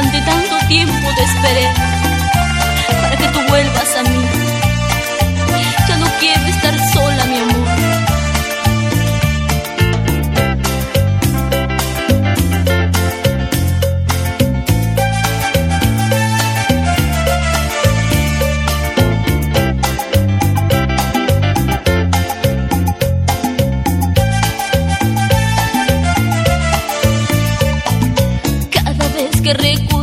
durante tanto tiempo te esperé. que recuerdo.